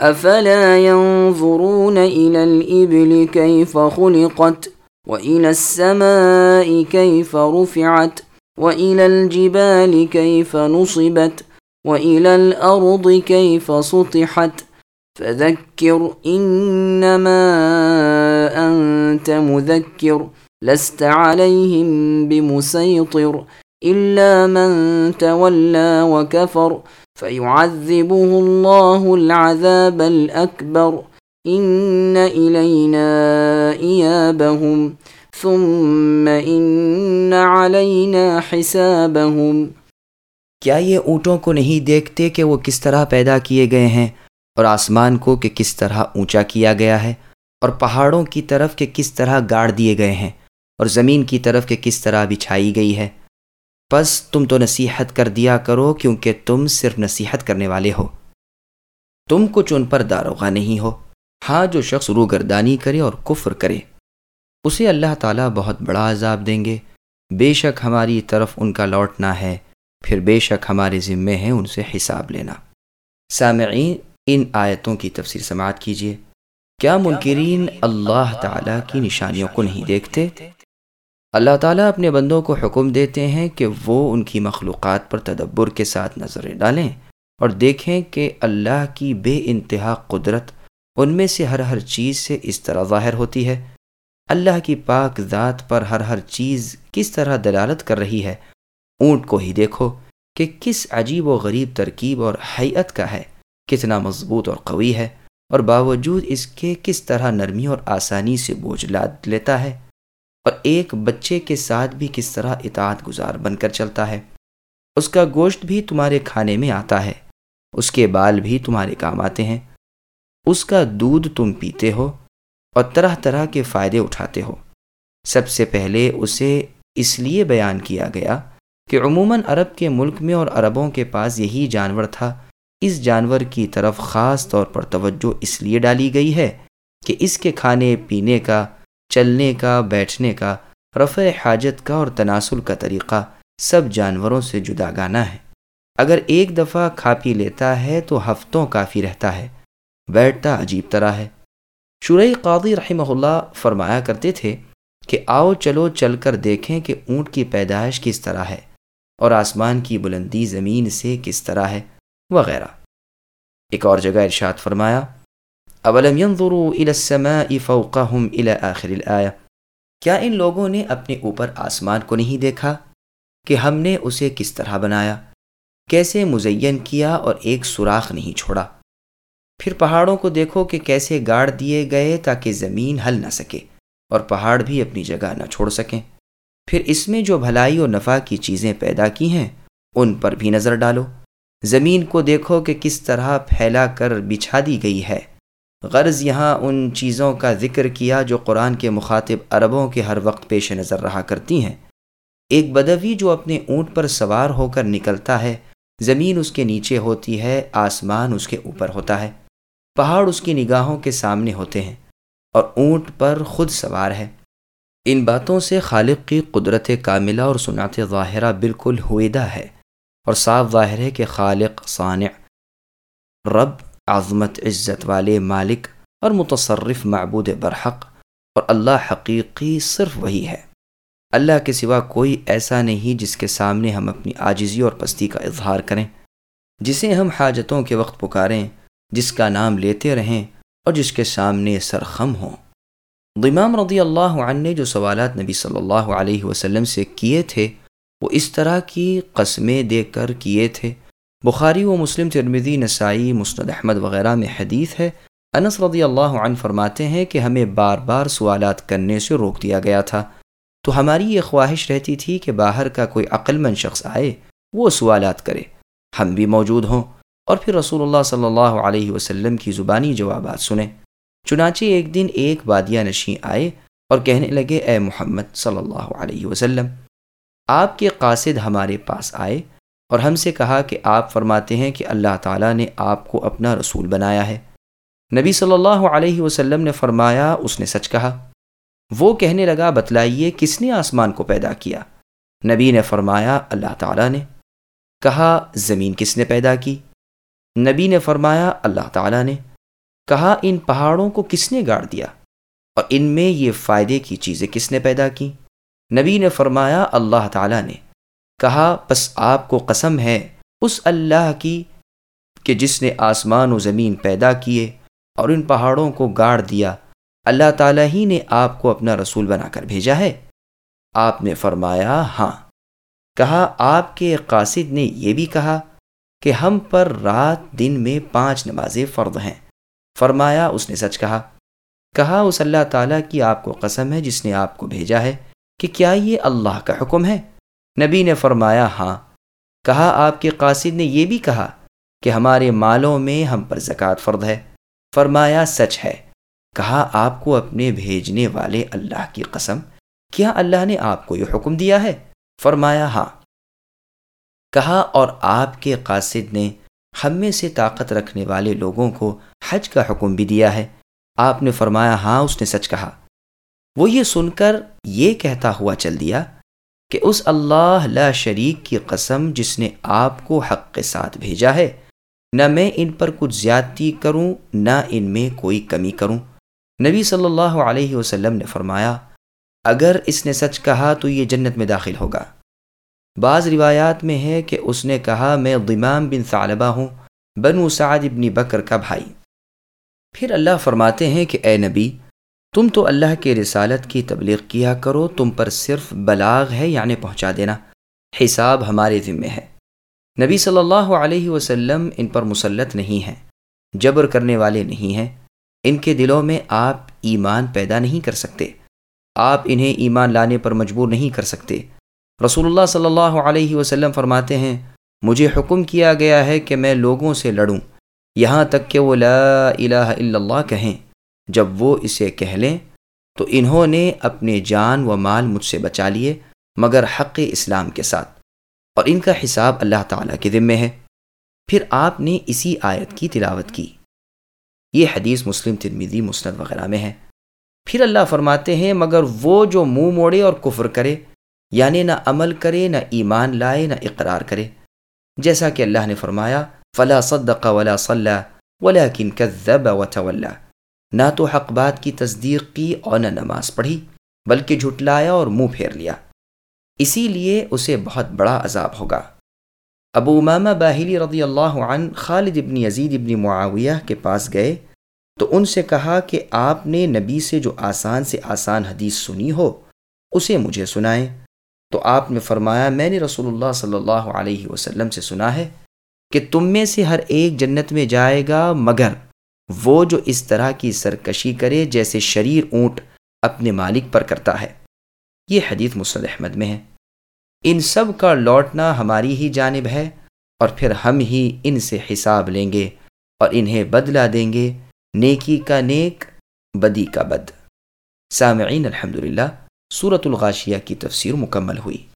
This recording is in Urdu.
افلا ينظرون الى الابل كيف خلقت والى السماء كيف رفعت والى الجبال كيف نصبت والى الارض كيف سطحت فذكر انما انت مذكر لست عليهم بمسيطر الا من تولى وكفر فيعذبه الله العذاب الأكبر إن إلينا إيابهم ثم إن علينا حسابهم کیا یہ اونٹوں کو نہیں دیکھتے کہ وہ کس طرح پیدا کیے گئے ہیں اور آسمان کو کہ کس طرح اونچا کیا گیا ہے اور پہاڑوں کی طرف کہ کس طرح گاڑ دیے گئے ہیں اور زمین کی طرف کہ کس طرح بچھائی گئی ہے؟ بس تم تو نصیحت کر دیا کرو کیونکہ تم صرف نصیحت کرنے والے ہو۔ تم کچھ ان پر داروغہ نہیں ہو۔ ہاں جو شخص روگردانی کرے اور کفر کرے، اسے اللہ تعالیٰ بہت بڑا عذاب دیں گے۔ بے شک ہماری طرف ان کا لوٹنا ہے، پھر بے شک ہمارے ذمے ہیں ان سے حساب لینا۔ سامعین، ان آیتوں کی تفسیر سماعت کیجیے۔ کیا منکرین اللہ تعالیٰ کی نشانیوں کو نہیں دیکھتے؟ اللہ تعالیٰ اپنے بندوں کو حکم دیتے ہیں کہ وہ ان کی مخلوقات پر تدبر کے ساتھ نظریں ڈالیں اور دیکھیں کہ اللہ کی بے انتہا قدرت ان میں سے ہر ہر چیز سے اس طرح ظاہر ہوتی ہے۔ اللہ کی پاک ذات پر ہر ہر چیز کس طرح دلالت کر رہی ہے، اونٹ کو ہی دیکھو کہ کس عجیب و غریب ترکیب اور حیت کا ہے، کتنا مضبوط اور قوی ہے اور باوجود اس کے کس طرح نرمی اور آسانی سے بوجھ لاد لیتا ہے۔ ایک بچے کے ساتھ بھی کس طرح اطاعت گزار بن کر چلتا ہے۔ اس کا گوشت بھی تمہارے کھانے میں آتا ہے۔ اس کے بال بھی تمہارے کام آتے ہیں۔ اس کا دودھ تم پیتے ہو اور طرح طرح کے فائدے اٹھاتے ہو۔ سب سے پہلے اسے اس لیے بیان کیا گیا کہ عموماً عرب کے ملک میں اور عربوں کے پاس یہی جانور تھا۔ اس جانور کی طرف خاص طور پر توجہ اس لیے ڈالی گئی ہے کہ اس کے کھانے پینے کا چلنے کا، بیٹھنے کا، رفع حاجت کا اور تناسل کا طریقہ سب جانوروں سے جدا گانا ہے۔ اگر ایک دفعہ کھا پی لیتا ہے تو ہفتوں کافی رہتا ہے۔ بیٹھتا عجیب طرح ہے۔ شرعی قاضی رحمہ اللہ فرمایا کرتے تھے کہ آؤ چلو چل کر دیکھیں کہ اونٹ کی پیدائش کس طرح ہے اور آسمان کی بلندی زمین سے کس طرح ہے، وغیرہ۔ ایک اور جگہ ارشاد فرمایا اولم ينظروا الى السماء فوقهم الى آخر الآية؟ کیا ان لوگوں نے اپنے اوپر آسمان کو نہیں دیکھا کہ ہم نے اسے کس طرح بنایا؟ کیسے مزین کیا اور ایک سوراخ نہیں چھوڑا؟ پھر پہاڑوں کو دیکھو کہ کیسے گاڑ دیے گئے تاکہ زمین ہل نہ سکے اور پہاڑ بھی اپنی جگہ نہ چھوڑ سکیں۔ پھر اس میں جو بھلائی و نفع کی چیزیں پیدا کی ہیں، ان پر بھی نظر ڈالو۔ زمین کو دیکھو کہ کس طرح پھیلا کر بچھا دی گئی ہے۔ غرض یہاں ان چیزوں کا ذکر کیا جو قرآن کے مخاطب عربوں کے ہر وقت پیش نظر رہا کرتی ہیں۔ ایک بدوی جو اپنے اونٹ پر سوار ہو کر نکلتا ہے، زمین اس کے نیچے ہوتی ہے، آسمان اس کے اوپر ہوتا ہے۔ پہاڑ اس کی نگاہوں کے سامنے ہوتے ہیں اور اونٹ پر خود سوار ہے۔ ان باتوں سے خالق کی قدرت کاملہ اور سنات ظاہرہ بالکل ہوئدہ ہے اور صاف ظاہر ہے کہ خالق صانع، رب عظمت عزت والے مالک اور متصرف معبود برحق اور اللہ حقیقی صرف وہی ہے۔ اللہ کے سوا کوئی ایسا نہیں جس کے سامنے ہم اپنی عاجزی اور پستی کا اظہار کریں، جسے ہم حاجتوں کے وقت پکاریں، جس کا نام لیتے رہیں اور جس کے سامنے سرخم ہوں۔ غمام رضی اللہ عنہ نے جو سوالات نبی صلی اللہ علیہ وسلم سے کیے تھے، وہ اس طرح کی قسمیں دے کر کیے تھے بخاری و مسلم، ترمذی، نسائی، مسند احمد وغیرہ میں حدیث ہے۔ انس رضی اللہ عنہ فرماتے ہیں کہ ہمیں بار بار سوالات کرنے سے روک دیا گیا تھا۔ تو ہماری یہ خواہش رہتی تھی کہ باہر کا کوئی عقل مند شخص آئے، وہ سوالات کرے۔ ہم بھی موجود ہوں اور پھر رسول اللہ صلی اللہ علیہ وسلم کی زبانی جوابات سنیں۔ چنانچہ ایک دن ایک بادیہ نشیں آئے اور کہنے لگے، اے محمد صلی اللہ علیہ وسلم، آپ کے قاصد ہمارے پاس آئے اور ہم سے کہا کہ آپ فرماتے ہیں کہ اللہ تعالیٰ نے آپ کو اپنا رسول بنایا ہے۔ نبی صلی اللہ علیہ وسلم نے فرمایا، اس نے سچ کہا۔ وہ کہنے لگا، بتلائیے، کس نے آسمان کو پیدا کیا؟ نبی نے فرمایا، اللہ تعالیٰ نے۔ کہا، زمین کس نے پیدا کی؟ نبی نے فرمایا، اللہ تعالیٰ نے۔ کہا، ان پہاڑوں کو کس نے گاڑ دیا؟ اور ان میں یہ فائدے کی چیزیں کس نے پیدا کی؟ نبی نے فرمایا، اللہ تعالیٰ نے۔ کہا، بس آپ کو قسم ہے، اس اللہ کی کہ جس نے آسمان و زمین پیدا کیے اور ان پہاڑوں کو گاڑ دیا، اللہ تعالیٰ ہی نے آپ کو اپنا رسول بنا کر بھیجا ہے۔ آپ نے فرمایا ہاں۔ کہا، آپ کے قاصد نے یہ بھی کہا کہ ہم پر رات دن میں پانچ نمازیں فرد ہیں۔ فرمایا، اس نے سچ کہا۔ کہا، اس اللہ تعالیٰ کی آپ کو قسم ہے، جس نے آپ کو بھیجا ہے، کہ کیا یہ اللہ کا حکم ہے؟ نبی نے فرمایا ہاں کہا آپ کے قاصد نے یہ بھی کہا کہ ہمارے مالوں میں ہم پر زکوٰۃ فرد ہے۔ فرمایا، سچ ہے۔ کہا، آپ کو اپنے بھیجنے والے اللہ کی قسم، کیا اللہ نے آپ کو یہ حکم دیا ہے؟ فرمایا ہاں۔ کہا، اور آپ کے قاصد نے ہم میں سے طاقت رکھنے والے لوگوں کو حج کا حکم بھی دیا ہے۔ آپ نے فرمایا ہاں اس نے سچ کہا۔ وہ یہ سن کر یہ کہتا ہوا چل دیا کہ اس اللہ لا شریک کی قسم جس نے آپ کو حق کے ساتھ بھیجا ہے، نہ میں ان پر کچھ زیادتی کروں، نہ ان میں کوئی کمی کروں۔ نبی صلی اللہ علیہ وسلم نے فرمایا، اگر اس نے سچ کہا تو یہ جنت میں داخل ہوگا۔ بعض روایات میں ہے کہ اس نے کہا، میں غمام بن ثعلبہ ہوں، بنو سعد ابن بکر کا بھائی۔ پھر اللہ فرماتے ہیں کہ اے نبی تم تو اللہ کے رسالت کی تبلیغ کیا کرو، تم پر صرف بلاغ ہے یعنی پہنچا دینا۔ حساب ہمارے ذمے ہے۔ نبی صلی اللہ علیہ وسلم ان پر مسلط نہیں ہیں، جبر کرنے والے نہیں ہیں۔ ان کے دلوں میں آپ ایمان پیدا نہیں کر سکتے۔ آپ انہیں ایمان لانے پر مجبور نہیں کر سکتے۔ رسول اللہ صلی اللہ علیہ وسلم فرماتے ہیں، مجھے حکم کیا گیا ہے کہ میں لوگوں سے لڑوں۔ یہاں تک کہ وہ لا الہ الا اللہ کہیں۔ جب وہ اسے کہہ لیں تو انہوں نے اپنے جان و مال مجھ سے بچا لیے مگر حق اسلام کے ساتھ۔ اور ان کا حساب اللہ تعالیٰ کے ذمے ہے۔ پھر آپ نے اسی آیت کی تلاوت کی۔ یہ حدیث مسلم ترمیدی مسند وغیرہ میں ہے۔ پھر اللہ فرماتے ہیں، مگر وہ جو منہ مو موڑے اور کفر کرے یعنی نہ عمل کرے، نہ ایمان لائے، نہ اقرار کرے۔ جیسا کہ اللہ نے فرمایا، فلا صدق ولا صلى ولكن كذب وتولى نہ تو حق بات کی تصدیق کی اور نہ نماز پڑھی، بلکہ جھٹلایا اور منہ پھیر لیا۔ اسی لیے اسے بہت بڑا عذاب ہوگا۔ ابو امامہ باہلی رضی اللہ عنہ خالد ابن یزید ابن معاویہ کے پاس گئے تو ان سے کہا کہ آپ نے نبی سے جو آسان سے آسان حدیث سنی ہو، اسے مجھے سنائیں۔ تو آپ نے فرمایا، میں نے رسول اللہ صلی اللہ علیہ وسلم سے سنا ہے کہ تم میں سے ہر ایک جنت میں جائے گا مگر وہ جو اس طرح کی سرکشی کرے جیسے شریر اونٹ اپنے مالک پر کرتا ہے۔ یہ حدیث مسد احمد میں ہے۔ ان سب کا لوٹنا ہماری ہی جانب ہے اور پھر ہم ہی ان سے حساب لیں گے اور انہیں بدلا دیں گے۔ نیکی کا نیک، بدی کا بد۔ سامعین الحمد للہ صورت الغاشیہ کی تفسیر مکمل ہوئی۔